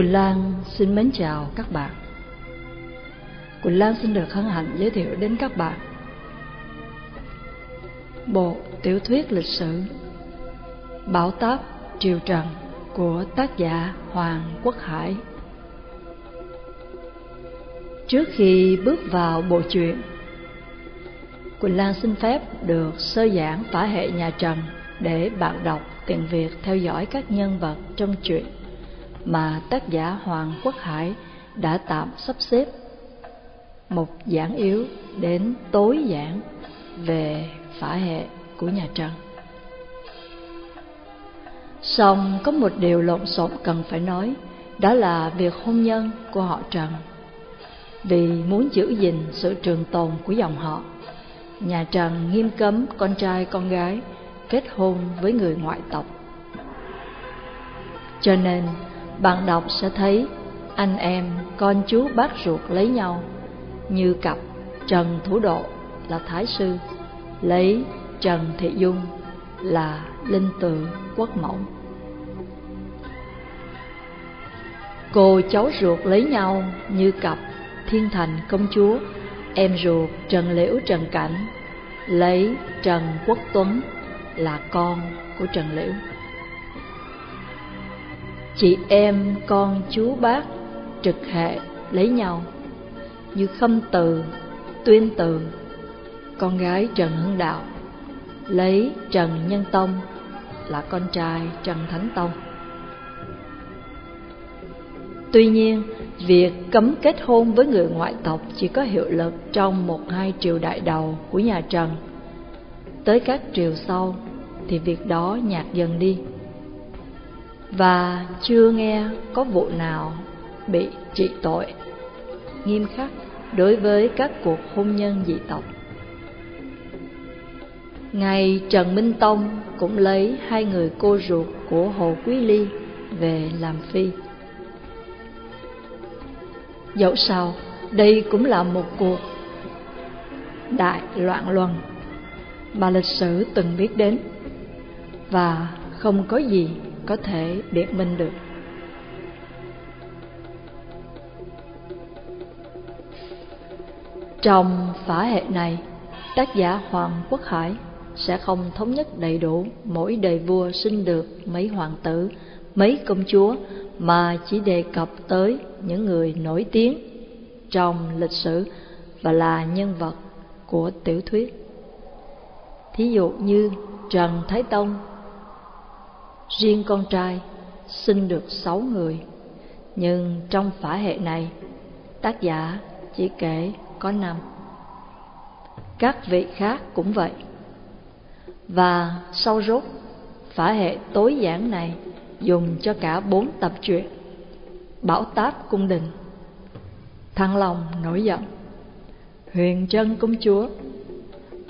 Quỳnh Lan xin mến chào các bạn. Quỳnh Lan xin được hân hạnh giới thiệu đến các bạn bộ tiểu thuyết lịch sử Bảo Táp Triều Trần của tác giả Hoàng Quốc Hải. Trước khi bước vào bộ truyện, Quỳnh Lan xin phép được sơ giảng phả hệ nhà Trần để bạn đọc tiện việc theo dõi các nhân vật trong truyện mà tác giả Hoàng Quốc Hải đã tạm sắp xếp một giảng yếu đến tối giảng về phả hệ của nhà Trần. Song có một điều lộn xộn cần phải nói, đó là việc hôn nhân của họ Trần. Vì muốn giữ gìn sự trường tồn của dòng họ, nhà Trần nghiêm cấm con trai con gái kết hôn với người ngoại tộc. Cho nên, bạn đọc sẽ thấy anh em, con chú bác ruột lấy nhau như cặp Trần Thủ Độ là Thái Sư, lấy Trần Thị Dung là Linh Tự Quốc Mẫu. Cô cháu ruột lấy nhau như cặp Thiên Thành Công Chúa, em ruột Trần Liễu Trần Cảnh, lấy Trần Quốc Tuấn là con của Trần Liễu. Chị em con chú bác trực hệ lấy nhau như Khâm Từ, Tuyên Từ, con gái Trần Hưng Đạo, lấy Trần Nhân Tông là con trai Trần Thánh Tông. Tuy nhiên, việc cấm kết hôn với người ngoại tộc chỉ có hiệu lực trong một hai triều đại đầu của nhà Trần. Tới các triều sau thì việc đó nhạt dần đi. Và chưa nghe có vụ nào bị trị tội nghiêm khắc đối với các cuộc hôn nhân dị tộc. Ngày Trần Minh Tông cũng lấy hai người cô ruột của Hồ Quý Ly về làm phi. Dẫu sao, đây cũng là một cuộc đại loạn luân mà lịch sử từng biết đến và không có gì có thể biện minh được. Trong phả hệ này, tác giả Hoàng Quốc Hải sẽ không thống nhất đầy đủ mỗi đời vua sinh được mấy hoàng tử, mấy công chúa mà chỉ đề cập tới những người nổi tiếng trong lịch sử và là nhân vật của tiểu thuyết. Thí dụ như Trần Thái Tông, riêng con trai sinh được sáu người, nhưng trong phả hệ này, tác giả chỉ kể có năm. Các vị khác cũng vậy. Và sau rốt, phả hệ tối giản này dùng cho cả bốn tập truyện Bảo Táp Cung Đình Thăng Long nổi giận Huyền Trân Công Chúa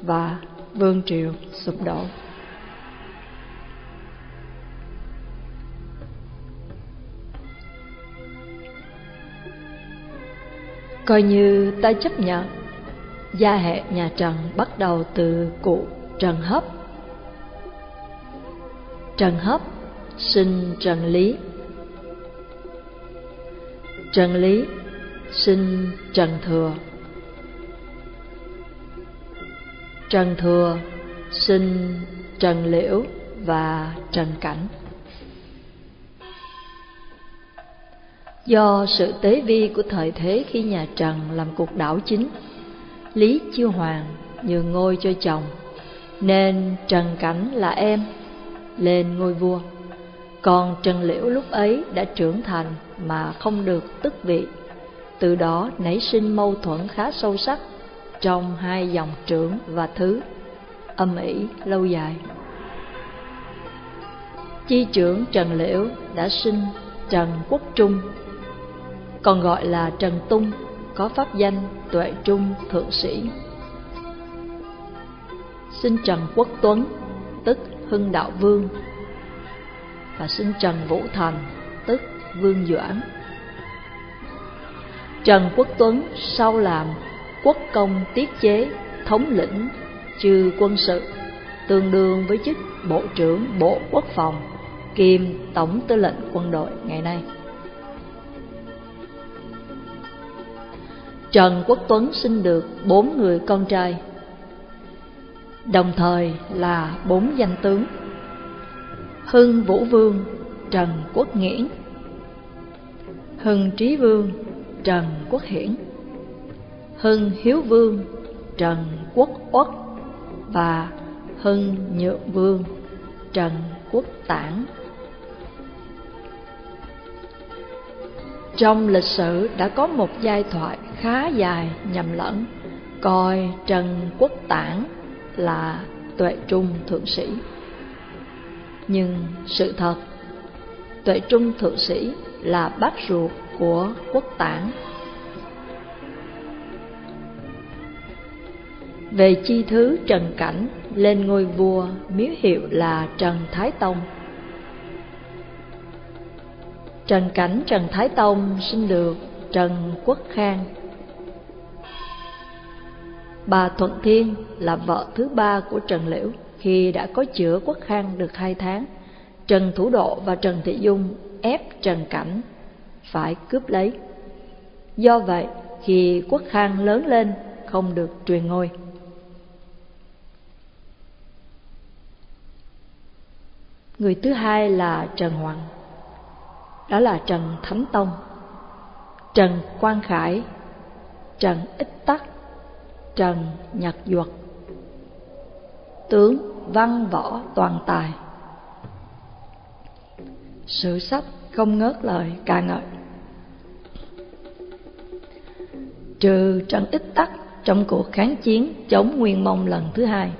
và Vương Triều sụp đổ Coi như ta chấp nhận. Gia hệ nhà Trần bắt đầu từ cụ Trần Hấp. Trần Hấp, sinh Trần Lý. Trần Lý, sinh Trần Thừa. Trần Thừa, sinh Trần Liễu và Trần Cảnh. Do sự tế vi của thời thế khi nhà Trần làm cuộc đảo chính, Lý Chiêu Hoàng nhường ngôi cho chồng, nên Trần Cảnh là em, lên ngôi vua. Còn Trần Liễu lúc ấy đã trưởng thành mà không được tức vị, từ đó nảy sinh mâu thuẫn khá sâu sắc trong hai dòng trưởng và thứ, âm ỉ lâu dài. Chi trưởng Trần Liễu đã sinh Trần Quốc Trung còn gọi là Trần Tung, có pháp danh Tuệ Trung Thượng Sĩ. Sinh Trần Quốc Tuấn, tức Hưng Đạo Vương, và sinh Trần Vũ Thành, tức Vương Doãn. Trần Quốc Tuấn sau làm quốc công tiết chế thống lĩnh trừ quân sự tương đương với chức bộ trưởng bộ quốc phòng kiêm tổng tư lệnh quân đội ngày nay Trần Quốc Tuấn sinh được bốn người con trai, đồng thời là bốn danh tướng. Hưng Vũ Vương Trần Quốc Nghiễn Hưng Trí Vương Trần Quốc Hiển. Hưng Hiếu Vương Trần Quốc Uất. Và Hưng Nhượng Vương Trần Quốc Tản. Trong lịch sử đã có một giai thoại khá dài nhầm lẫn coi Trần Quốc Tản là tuệ trung thượng sĩ. Nhưng sự thật, tuệ trung thượng sĩ là bác ruột của Quốc Tản. Về chi thứ Trần Cảnh lên ngôi vua miếu hiệu là Trần Thái Tông Trần Cảnh Trần Thái Tông sinh được Trần Quốc Khang. Bà Thuận Thiên là vợ thứ ba của Trần Liễu khi đã có chữa Quốc Khang được hai tháng. Trần Thủ Độ và Trần Thị Dung ép Trần Cảnh phải cướp lấy. Do vậy, khi Quốc Khang lớn lên không được truyền ngôi. Người thứ hai là Trần Hoàng đó là Trần Thánh Tông, Trần Quang Khải, Trần Ích Tắc, Trần Nhật Duật, tướng văn võ toàn tài. Sử sách không ngớt lời ca ngợi. Trừ Trần Ích Tắc trong cuộc kháng chiến chống Nguyên Mông lần thứ hai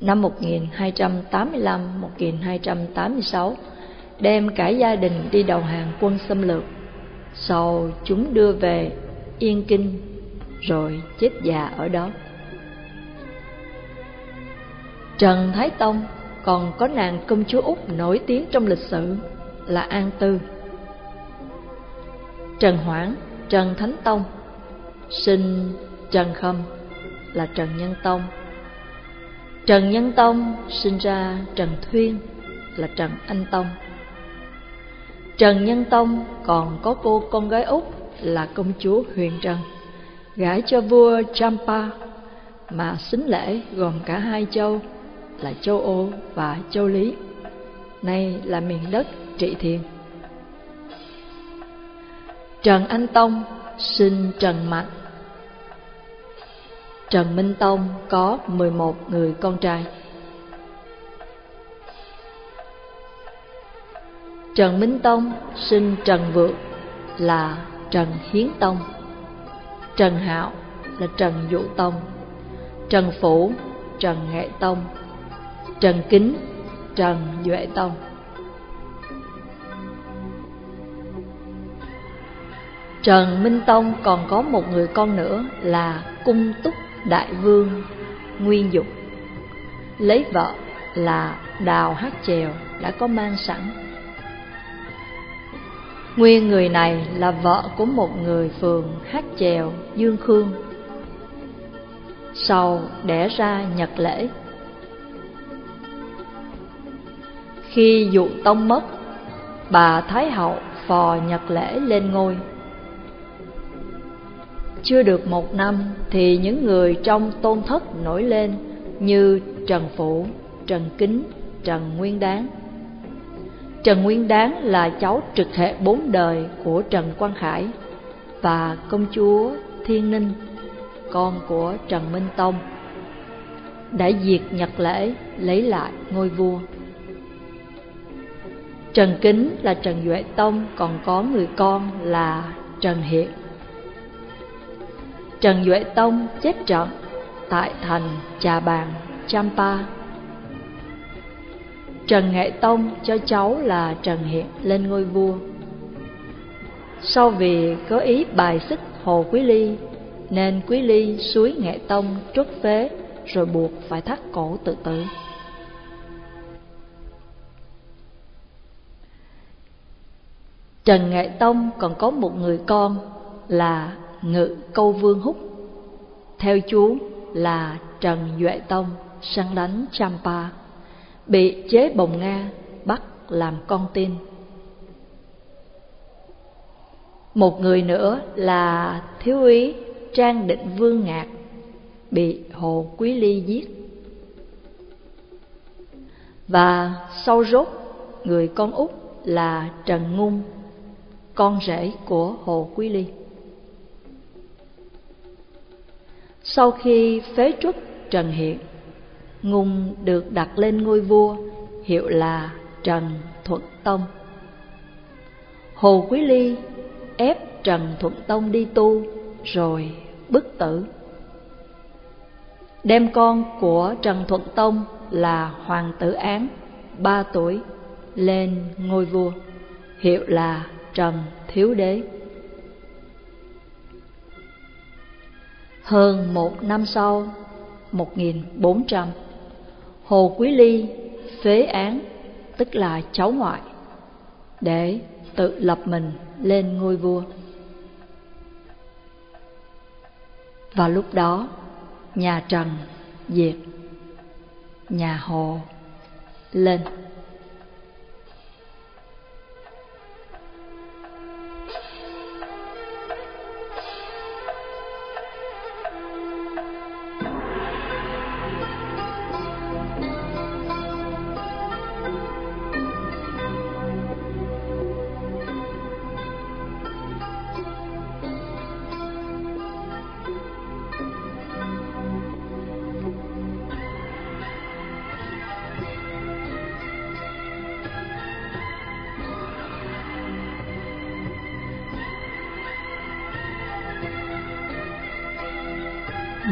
năm 1285-1286 đem cả gia đình đi đầu hàng quân xâm lược. Sau chúng đưa về Yên Kinh rồi chết già ở đó. Trần Thái Tông còn có nàng công chúa Úc nổi tiếng trong lịch sử là An Tư. Trần Hoảng, Trần Thánh Tông, sinh Trần Khâm là Trần Nhân Tông. Trần Nhân Tông sinh ra Trần Thuyên là Trần Anh Tông. Trần Nhân Tông còn có cô con gái út là công chúa Huyền Trần, gả cho vua Champa, mà xính lễ gồm cả hai châu là châu Ô và châu Lý. Nay là miền đất trị thiền. Trần Anh Tông sinh Trần Mạnh. Trần Minh Tông có 11 người con trai. Trần Minh Tông sinh Trần Vượng là Trần Hiến Tông Trần Hạo là Trần Dụ Tông, Trần Phủ, Trần Nghệ Tông, Trần Kính, Trần Duệ Tông. Trần Minh Tông còn có một người con nữa là Cung Túc Đại Vương Nguyên Dục. Lấy vợ là Đào Hát Chèo đã có mang sẵn. Nguyên người này là vợ của một người phường hát chèo Dương Khương. Sau đẻ ra Nhật Lễ. Khi dụ tông mất Bà Thái Hậu phò Nhật Lễ lên ngôi. Chưa được một năm thì những người trong tôn thất nổi lên Như Trần Phụ, Trần Kính, Trần Nguyên Đáng Trần Nguyên Đáng là cháu trực hệ bốn đời của Trần Quang Khải và công chúa Thiên Ninh, con của Trần Minh Tông, đã diệt Nhật Lễ lấy lại ngôi vua. Trần Kính là Trần Duệ Tông còn có người con là Trần Hiệt. Trần Duệ Tông chết trận tại thành Trà Bàn, Champa Trần Nghệ Tông cho cháu là Trần Hiện lên ngôi vua. Sau vì có ý bài xích Hồ Quý Ly, nên Quý Ly suối Nghệ Tông trút phế rồi buộc phải thắt cổ tự tử. Trần Nghệ Tông còn có một người con là Ngự Câu Vương Húc, theo chú là Trần Duệ Tông săn đánh Champa bị chế bồng Nga, bắt làm con tin. Một người nữa là thiếu úy Trang Định Vương Ngạc bị Hồ Quý Ly giết. Và sau rốt, người con út là Trần Ngung, con rể của Hồ Quý Ly. Sau khi phế truất Trần Hiện, Ngung được đặt lên ngôi vua, hiệu là Trần Thuận Tông. Hồ Quý Ly ép Trần Thuận Tông đi tu, rồi bức tử. Đem con của Trần Thuận Tông là Hoàng tử Án, ba tuổi, lên ngôi vua, hiệu là Trần Thiếu Đế. Hơn một năm sau, 1400, Hồ Quý Ly phế án, tức là cháu ngoại, để tự lập mình lên ngôi vua. Và lúc đó, nhà Trần diệt, nhà Hồ lên.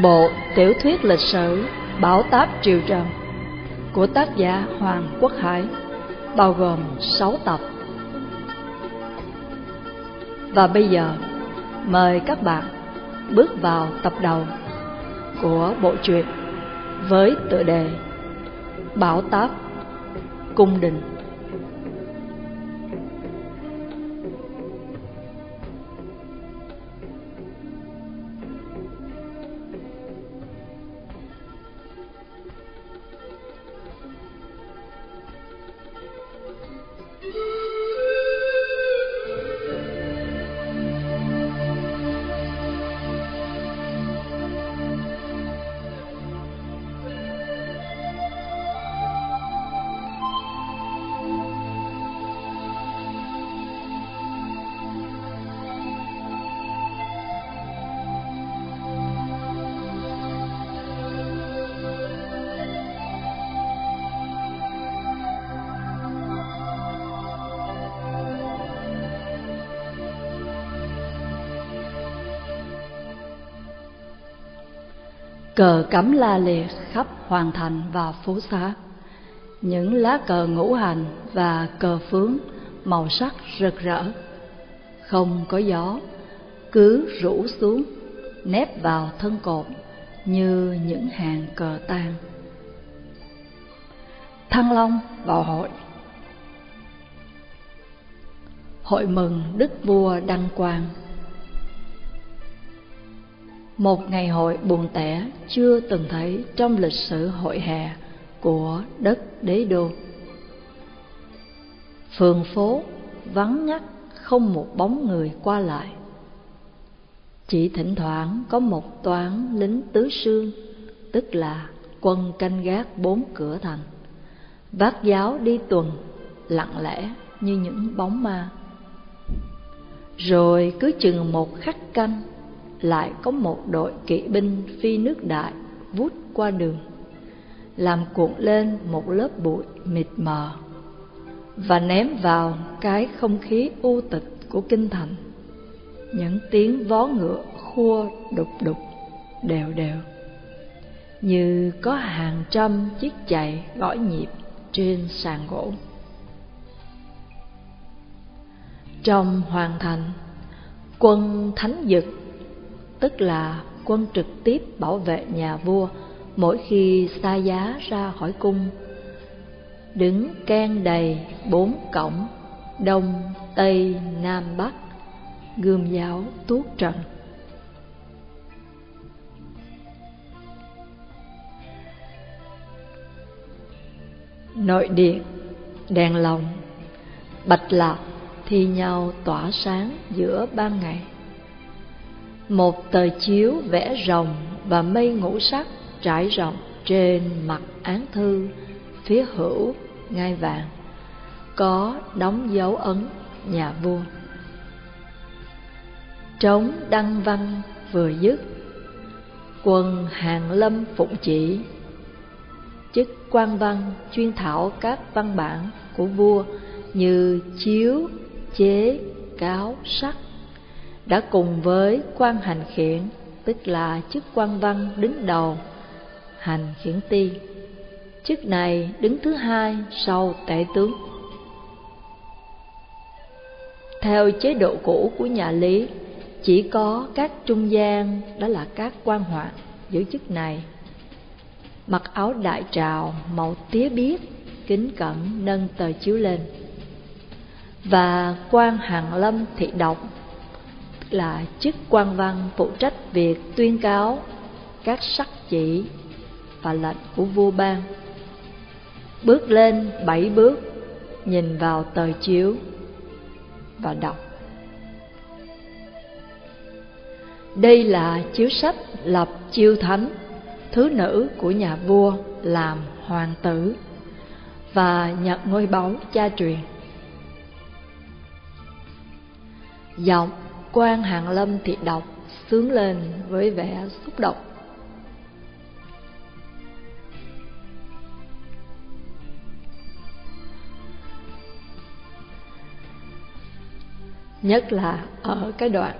Bộ tiểu thuyết lịch sử Bảo Táp Triều Trần của tác giả Hoàng Quốc Hải bao gồm 6 tập. Và bây giờ, mời các bạn bước vào tập đầu của bộ truyện với tựa đề Bảo Táp Cung Đình. Cờ cắm la liệt khắp hoàng thành và phố xá. Những lá cờ ngũ hành và cờ phướng màu sắc rực rỡ. Không có gió, cứ rủ xuống, nép vào thân cột như những hàng cờ tan. Thăng Long vào hội Hội mừng Đức Vua Đăng Quang một ngày hội buồn tẻ chưa từng thấy trong lịch sử hội hè của đất đế đô. Phường phố vắng ngắt không một bóng người qua lại. Chỉ thỉnh thoảng có một toán lính tứ sương, tức là quân canh gác bốn cửa thành, vác giáo đi tuần, lặng lẽ như những bóng ma. Rồi cứ chừng một khắc canh lại có một đội kỵ binh phi nước đại vút qua đường, làm cuộn lên một lớp bụi mịt mờ và ném vào cái không khí u tịch của kinh thành. Những tiếng vó ngựa khua đục đục đều đều như có hàng trăm chiếc chạy gõ nhịp trên sàn gỗ. Trong hoàng thành, quân thánh dực tức là quân trực tiếp bảo vệ nhà vua mỗi khi xa giá ra khỏi cung. Đứng can đầy bốn cổng, đông, tây, nam, bắc, gươm giáo tuốt trận. Nội điện, đèn lồng, bạch lạc, thi nhau tỏa sáng giữa ban ngày. Một tờ chiếu vẽ rồng và mây ngũ sắc trải rộng trên mặt án thư phía hữu ngai vàng có đóng dấu ấn nhà vua. Trống đăng văn vừa dứt, quân hàng lâm phụng chỉ, chức quan văn chuyên thảo các văn bản của vua như chiếu, chế, cáo, sắc đã cùng với quan hành khiển, tức là chức quan văn đứng đầu, hành khiển ti. Chức này đứng thứ hai sau tể tướng. Theo chế độ cũ của nhà Lý, chỉ có các trung gian, đó là các quan hoạn, giữ chức này. Mặc áo đại trào màu tía biếc, kính cẩn nâng tờ chiếu lên. Và quan hàng lâm thị độc là chức quan văn phụ trách việc tuyên cáo các sắc chỉ và lệnh của vua ban. Bước lên bảy bước, nhìn vào tờ chiếu và đọc. Đây là chiếu sách lập chiêu thánh, thứ nữ của nhà vua làm hoàng tử và nhận ngôi báu cha truyền. Giọng quan hàng lâm thị đọc, sướng lên với vẻ xúc động. Nhất là ở cái đoạn,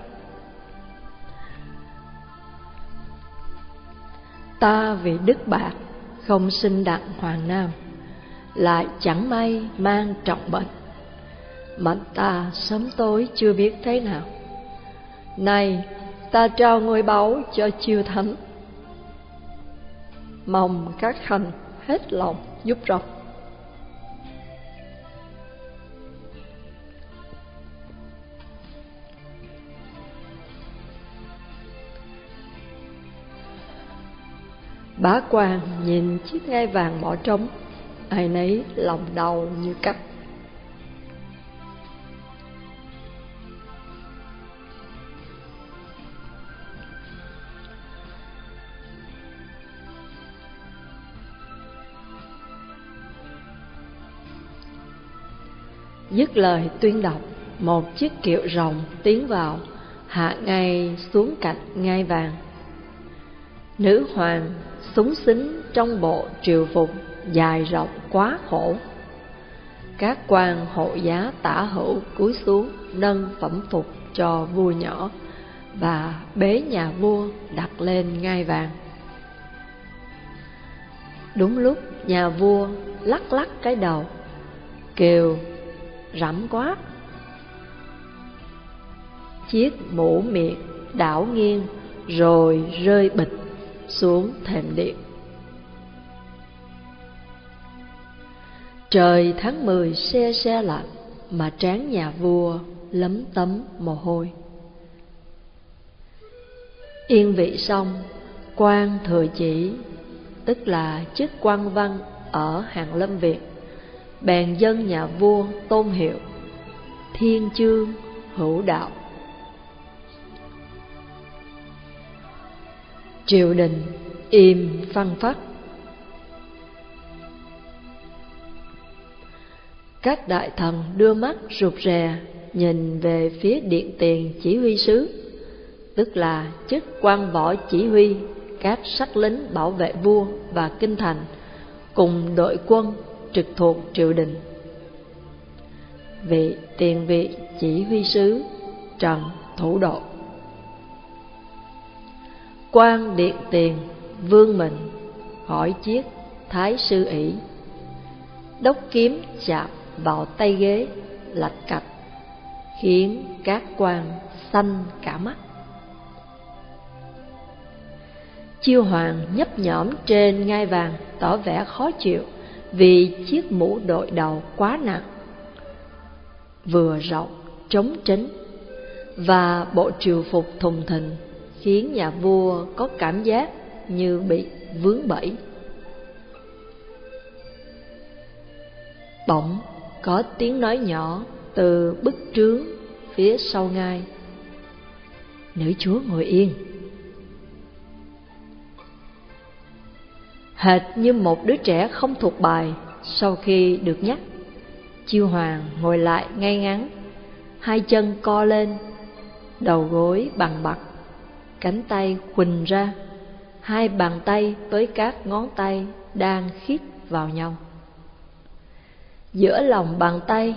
Ta vì đức bạc không sinh đặng hoàng nam, Lại chẳng may mang trọng bệnh Mệnh ta sớm tối chưa biết thế nào này, ta trao ngôi báu cho chiêu thánh. Mong các khanh hết lòng giúp rộng. Bá quan nhìn chiếc ngai vàng bỏ trống, Ai nấy lòng đau như cắt. Dứt lời tuyên đọc Một chiếc kiệu rồng tiến vào Hạ ngay xuống cạnh ngai vàng Nữ hoàng súng xính trong bộ triều phục dài rộng quá khổ. Các quan hộ giá tả hữu cúi xuống nâng phẩm phục cho vua nhỏ và bế nhà vua đặt lên ngai vàng. Đúng lúc nhà vua lắc lắc cái đầu, kêu rẫm quá. Chiếc mũ miệng đảo nghiêng rồi rơi bịch xuống thềm điện. Trời tháng mười xe xe lạnh mà trán nhà vua lấm tấm mồ hôi. Yên vị xong, quan thừa chỉ, tức là chức quan văn ở Hàng Lâm Việt, bèn dân nhà vua tôn hiệu, thiên chương hữu đạo. Triều đình im phăng phắc. Các đại thần đưa mắt rụt rè nhìn về phía điện tiền chỉ huy sứ tức là chức quan võ chỉ huy các sắc lính bảo vệ vua và kinh thành cùng đội quân trực thuộc triều đình. Vị tiền vị chỉ huy sứ trần thủ độ. Quan điện tiền vương mình hỏi chiếc thái sư ỷ, đốc kiếm chạm vào tay ghế lạch cạch, khiến các quan xanh cả mắt. Chiêu hoàng nhấp nhõm trên ngai vàng, tỏ vẻ khó chịu vì chiếc mũ đội đầu quá nặng vừa rộng, trống tránh và bộ triều phục thùng thình khiến nhà vua có cảm giác như bị vướng bẫy. Bỗng có tiếng nói nhỏ từ bức trướng phía sau ngai. Nữ chúa ngồi yên. Hệt như một đứa trẻ không thuộc bài sau khi được nhắc. Chiêu hoàng ngồi lại ngay ngắn, hai chân co lên, đầu gối bằng bặt, cánh tay khuỳnh ra, hai bàn tay với các ngón tay đang khít vào nhau. Giữa lòng bàn tay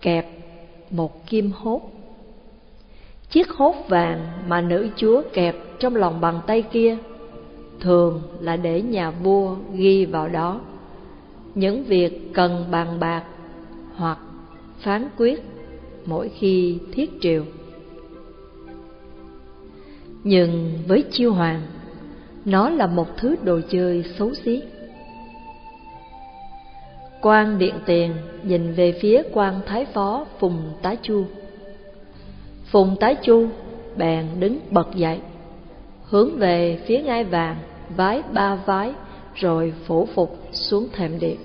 kẹp một kim hốt. Chiếc hốt vàng mà nữ chúa kẹp trong lòng bàn tay kia thường là để nhà vua ghi vào đó những việc cần bàn bạc hoặc phán quyết mỗi khi thiết triều. Nhưng với chiêu hoàng, nó là một thứ đồ chơi xấu xí. Quan điện tiền nhìn về phía quan thái phó Phùng Tá Chu. Phùng Tá Chu bèn đứng bật dậy, hướng về phía ngai vàng, vái ba vái, rồi phủ phục xuống thềm điện.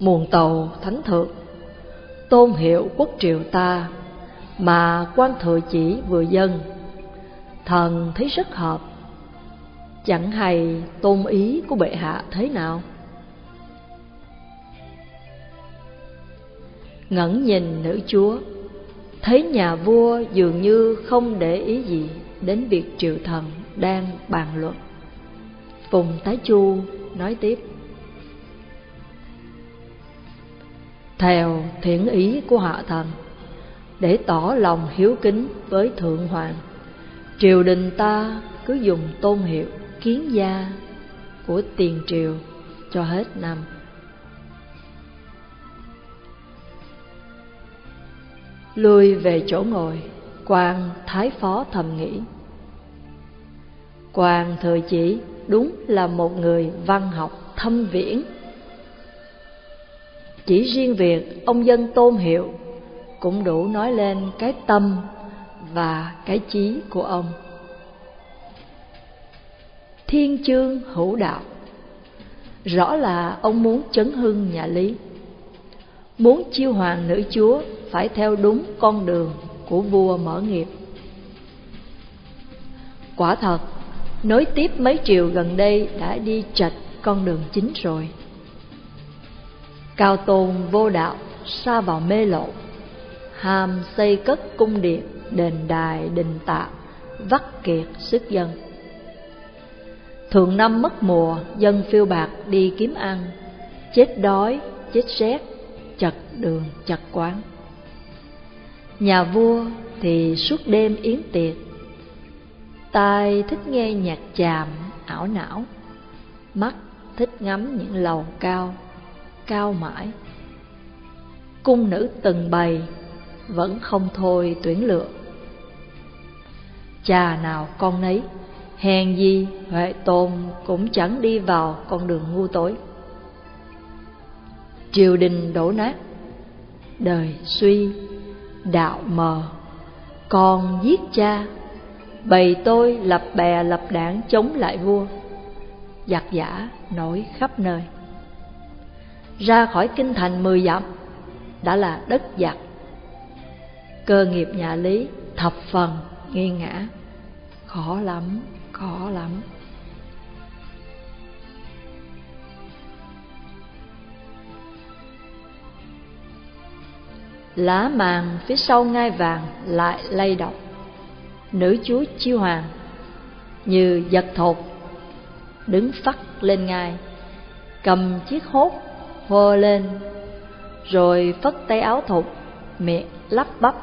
Muôn tàu thánh thượng, tôn hiệu quốc triều ta, mà quan thừa chỉ vừa dân, thần thấy rất hợp chẳng hay tôn ý của bệ hạ thế nào? Ngẩn nhìn nữ chúa thấy nhà vua dường như không để ý gì đến việc triều thần đang bàn luận phùng tái chu nói tiếp theo thiện ý của hạ thần để tỏ lòng hiếu kính với thượng hoàng triều đình ta cứ dùng tôn hiệu kiến gia của tiền triều cho hết năm. Lui về chỗ ngồi, quan thái phó thầm nghĩ. Quan thời chỉ đúng là một người văn học thâm viễn. Chỉ riêng việc ông dân tôn hiệu cũng đủ nói lên cái tâm và cái chí của ông. Thiên chương hữu đạo. Rõ là ông muốn chấn hưng nhà lý. Muốn chiêu hoàng nữ chúa phải theo đúng con đường của vua mở nghiệp. Quả thật nối tiếp mấy triều gần đây đã đi chạch con đường chính rồi. Cao tôn vô đạo xa vào mê lộ. Hàm xây cất cung điện đền đài đình tạ vắt kiệt sức dân. Thường năm mất mùa, dân phiêu bạc đi kiếm ăn, chết đói, chết rét, chật đường, chật quán. Nhà vua thì suốt đêm yến tiệc, tai thích nghe nhạc chàm, ảo não, mắt thích ngắm những lầu cao, cao mãi. Cung nữ từng bày, vẫn không thôi tuyển lựa. Cha nào con nấy Hèn gì Huệ Tôn cũng chẳng đi vào con đường ngu tối Triều đình đổ nát Đời suy Đạo mờ Con giết cha Bầy tôi lập bè lập đảng chống lại vua. Giặc giả nổi khắp nơi. Ra khỏi kinh thành mười dặm, Đã là đất giặc. Cơ nghiệp nhà Lý thập phần nghiêng ngã. Khó lắm khó lắm. Lá màng phía sau ngai vàng lại lay động nữ chúa chiêu hoàng như giật thột, đứng phắt lên ngài, cầm chiếc hốt hô lên, rồi phất tay áo thục miệng lắp bắp,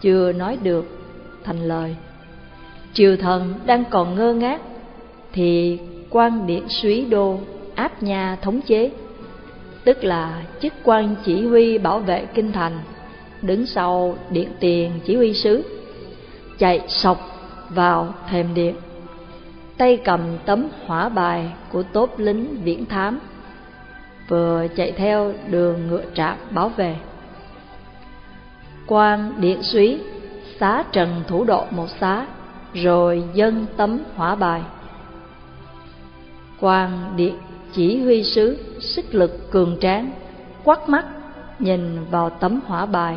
chưa nói được thành lời. Triều thần đang còn ngơ ngác, thì quan điện súy đô áp nhà thống chế, tức là chức quan chỉ huy bảo vệ kinh thành, đứng sau điện tiền chỉ huy sứ chạy sọc vào thềm điện tay cầm tấm hỏa bài của tốp lính viễn thám vừa chạy theo đường ngựa trạm bảo vệ quan điện suý xá trần thủ độ một xá rồi dân tấm hỏa bài. Quan điện chỉ huy sứ sức lực cường tráng, quắt mắt nhìn vào tấm hỏa bài,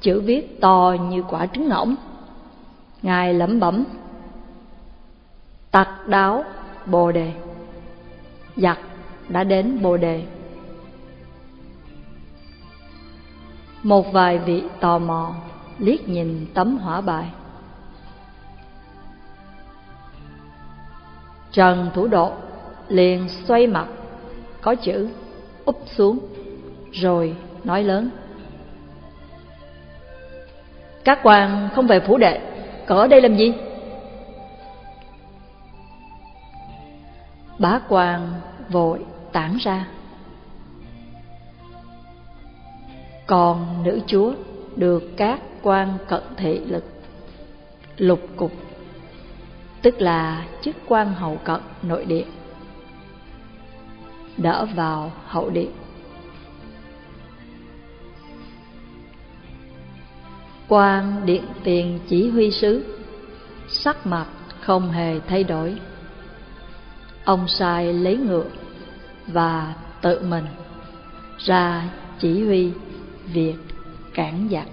chữ viết to như quả trứng ngỗng. Ngài lẩm bẩm, tặc đáo bồ đề, giặc đã đến bồ đề. Một vài vị tò mò liếc nhìn tấm hỏa bài. Trần Thủ Độ liền xoay mặt, có chữ úp xuống, rồi nói lớn. Các quan không về phủ đệ, ở đây làm gì? Bá quan vội tản ra. Còn nữ chúa được các quan cận thị lực, lục cục, tức là chức quan hậu cận nội điện đỡ vào hậu điện quan điện tiền chỉ huy sứ, sắc mặt không hề thay đổi. Ông sai lấy ngựa và tự mình ra chỉ huy việc cản giặc.